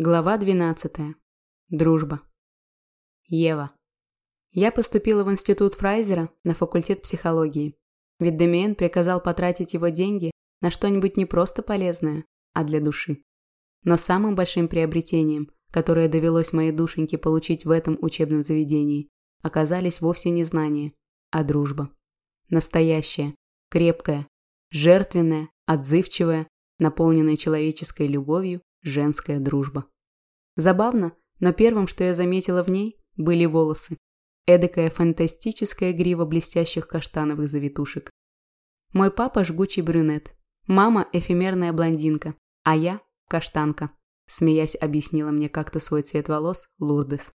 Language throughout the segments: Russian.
Глава 12. Дружба. Ева. Я поступила в институт Фрайзера на факультет психологии. Ведь Демиен приказал потратить его деньги на что-нибудь не просто полезное, а для души. Но самым большим приобретением, которое довелось моей душеньке получить в этом учебном заведении, оказались вовсе не знания, а дружба. Настоящая, крепкая, жертвенная, отзывчивая, наполненная человеческой любовью женская дружба. Забавно, но первым, что я заметила в ней, были волосы. Эдакая фантастическая грива блестящих каштановых завитушек. Мой папа – жгучий брюнет. Мама – эфемерная блондинка. А я – каштанка. Смеясь, объяснила мне как-то свой цвет волос Лурдес.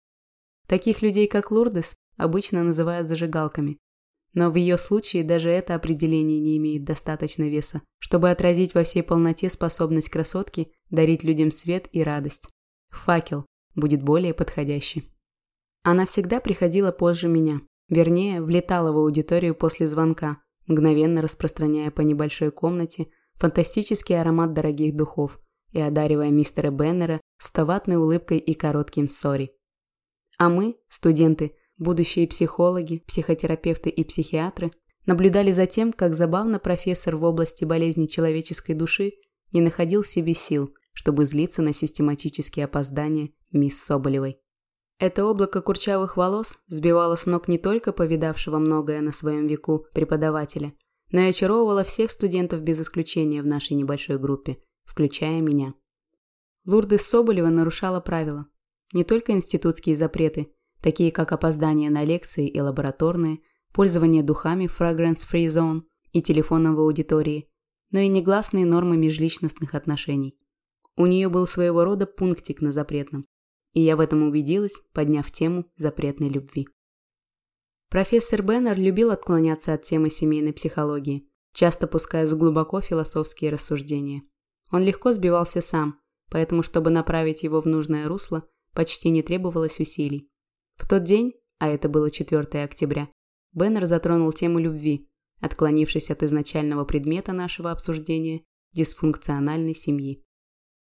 Таких людей, как Лурдес, обычно называют зажигалками. Но в ее случае даже это определение не имеет достаточно веса, чтобы отразить во всей полноте способность красотки дарить людям свет и радость. Факел будет более подходящий. Она всегда приходила позже меня, вернее, влетала в аудиторию после звонка, мгновенно распространяя по небольшой комнате фантастический аромат дорогих духов и одаривая мистера Беннера стоватной улыбкой и коротким «сори». А мы, студенты, будущие психологи, психотерапевты и психиатры, наблюдали за тем, как забавно профессор в области болезней человеческой души не находил в себе сил, чтобы злиться на систематические опоздания мисс Соболевой. Это облако курчавых волос сбивало с ног не только повидавшего многое на своем веку преподавателя, но и очаровывало всех студентов без исключения в нашей небольшой группе, включая меня. Лурдес Соболева нарушала правила. Не только институтские запреты, такие как опоздание на лекции и лабораторные, пользование духами в Fragrance Free Zone и телефоном в аудитории, но и негласные нормы межличностных отношений. У нее был своего рода пунктик на запретном, и я в этом убедилась, подняв тему запретной любви. Профессор Беннер любил отклоняться от темы семейной психологии, часто пускаясь в глубоко философские рассуждения. Он легко сбивался сам, поэтому, чтобы направить его в нужное русло, почти не требовалось усилий. В тот день, а это было 4 октября, Беннер затронул тему любви, отклонившись от изначального предмета нашего обсуждения – дисфункциональной семьи.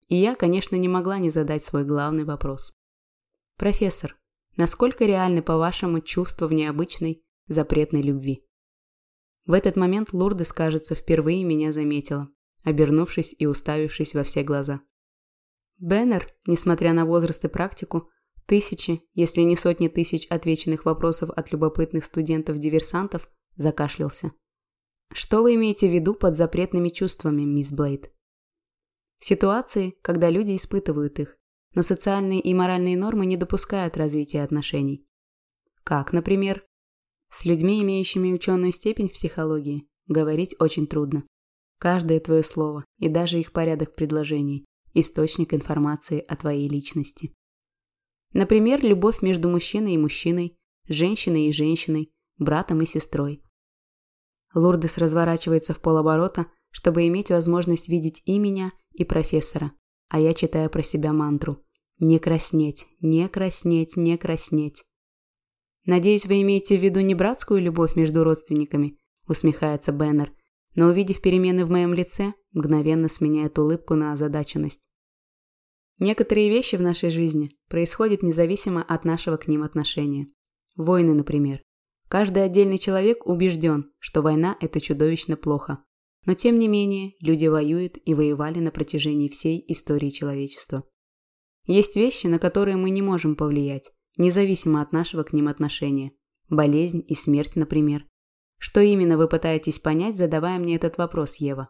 И я, конечно, не могла не задать свой главный вопрос. «Профессор, насколько реальны, по-вашему, чувства в необычной, запретной любви?» В этот момент Лурдес, кажется, впервые меня заметила, обернувшись и уставившись во все глаза. Беннер, несмотря на возраст и практику, тысячи, если не сотни тысяч отвеченных вопросов от любопытных студентов-диверсантов, закашлялся. Что вы имеете в виду под запретными чувствами, мисс Блейд? Ситуации, когда люди испытывают их, но социальные и моральные нормы не допускают развития отношений. Как, например? С людьми, имеющими ученую степень в психологии, говорить очень трудно. Каждое твое слово и даже их порядок предложений – источник информации о твоей личности. Например, любовь между мужчиной и мужчиной, женщиной и женщиной, братом и сестрой. Лурдес разворачивается в полоборота, чтобы иметь возможность видеть и меня, и профессора, а я читаю про себя мантру «Не краснеть, не краснеть, не краснеть». «Надеюсь, вы имеете в виду не братскую любовь между родственниками?» – усмехается Беннер, но, увидев перемены в моем лице, мгновенно сменяет улыбку на озадаченность. Некоторые вещи в нашей жизни происходят независимо от нашего к ним отношения. Войны, например. Каждый отдельный человек убежден, что война – это чудовищно плохо. Но тем не менее, люди воюют и воевали на протяжении всей истории человечества. Есть вещи, на которые мы не можем повлиять, независимо от нашего к ним отношения. Болезнь и смерть, например. Что именно вы пытаетесь понять, задавая мне этот вопрос, Ева?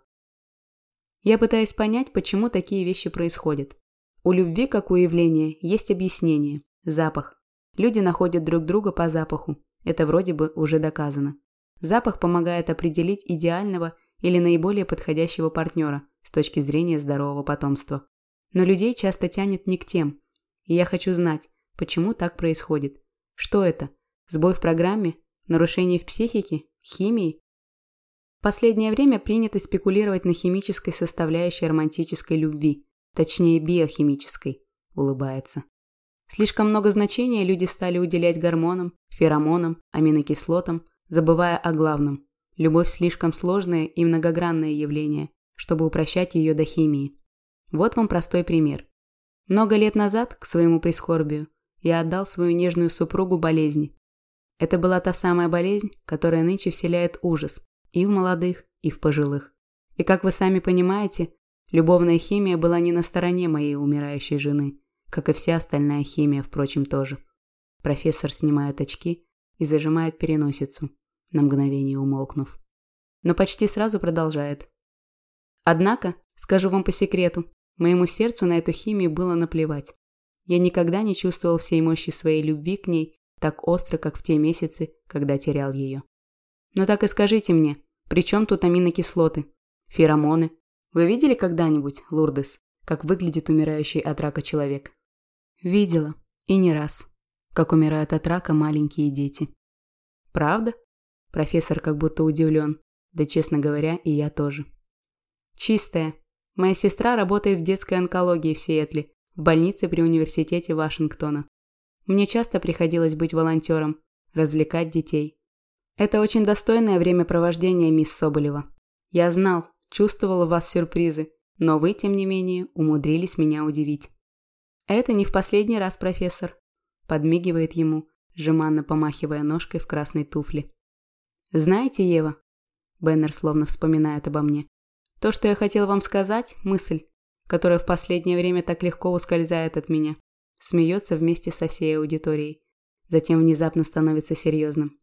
Я пытаюсь понять, почему такие вещи происходят. У любви, как у явления, есть объяснение – запах. Люди находят друг друга по запаху, это вроде бы уже доказано. Запах помогает определить идеального или наиболее подходящего партнера с точки зрения здорового потомства. Но людей часто тянет не к тем. И я хочу знать, почему так происходит. Что это? Сбой в программе? Нарушение в психике? Химии? В последнее время принято спекулировать на химической составляющей романтической любви, точнее биохимической, улыбается. Слишком много значения люди стали уделять гормонам, феромонам, аминокислотам, забывая о главном. Любовь слишком сложное и многогранное явление, чтобы упрощать ее до химии. Вот вам простой пример. Много лет назад, к своему прискорбию, я отдал свою нежную супругу болезни. Это была та самая болезнь, которая нынче вселяет ужас и в молодых, и в пожилых. И как вы сами понимаете, любовная химия была не на стороне моей умирающей жены, как и вся остальная химия, впрочем, тоже. Профессор снимает очки и зажимает переносицу, на мгновение умолкнув. Но почти сразу продолжает. Однако, скажу вам по секрету, моему сердцу на эту химию было наплевать. Я никогда не чувствовал всей мощи своей любви к ней так остро, как в те месяцы, когда терял ее. Но так и скажите мне, при чем тут аминокислоты? Феромоны? Вы видели когда-нибудь, Лурдес, как выглядит умирающий от рака человек? Видела. И не раз. Как умирают от рака маленькие дети. Правда? Профессор как будто удивлен. Да, честно говоря, и я тоже. Чистая. Моя сестра работает в детской онкологии в Сиэтле, в больнице при университете Вашингтона. Мне часто приходилось быть волонтером, развлекать детей. Это очень достойное времяпровождение, мисс Соболева. Я знал, чувствовал в вас сюрпризы, но вы, тем не менее, умудрились меня удивить. Это не в последний раз, профессор. Подмигивает ему, жеманно помахивая ножкой в красной туфле. Знаете, Ева, Беннер словно вспоминает обо мне. То, что я хотел вам сказать, мысль, которая в последнее время так легко ускользает от меня. Смеется вместе со всей аудиторией. Затем внезапно становится серьезным.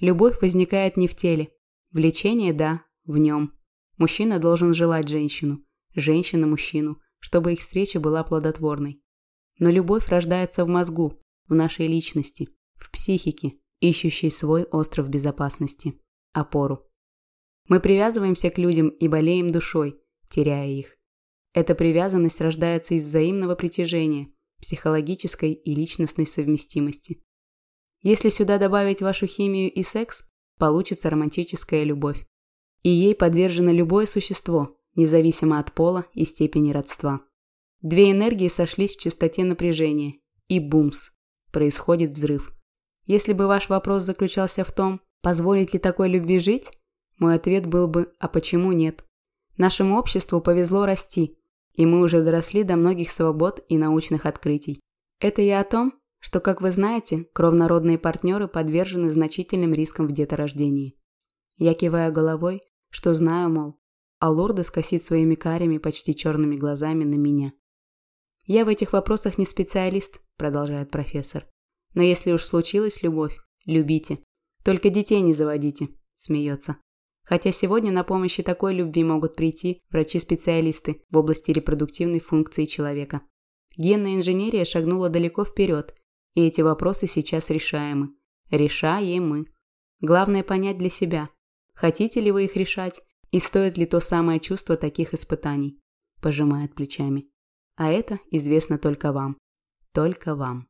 Любовь возникает не в теле. Влечение – да, в нем. Мужчина должен желать женщину, женщина – мужчину, чтобы их встреча была плодотворной. Но любовь рождается в мозгу, в нашей личности, в психике, ищущей свой остров безопасности, опору. Мы привязываемся к людям и болеем душой, теряя их. Эта привязанность рождается из взаимного притяжения, психологической и личностной совместимости. Если сюда добавить вашу химию и секс, получится романтическая любовь. И ей подвержено любое существо, независимо от пола и степени родства. Две энергии сошлись в частоте напряжения, и бумс, происходит взрыв. Если бы ваш вопрос заключался в том, позволить ли такой любви жить, мой ответ был бы «а почему нет?». Нашему обществу повезло расти, и мы уже доросли до многих свобод и научных открытий. Это я о том, что, как вы знаете, кровнородные партнеры подвержены значительным рискам в деторождении. Я киваю головой, что знаю, мол, а Лорда скосит своими карими, почти черными глазами на меня. «Я в этих вопросах не специалист», – продолжает профессор. «Но если уж случилась любовь, любите. Только детей не заводите», – смеется. Хотя сегодня на помощь такой любви могут прийти врачи-специалисты в области репродуктивной функции человека. Генная инженерия шагнула далеко вперед, и эти вопросы сейчас решаемы. Решаем мы. Главное понять для себя, хотите ли вы их решать, и стоит ли то самое чувство таких испытаний. Пожимает плечами. А это известно только вам. Только вам.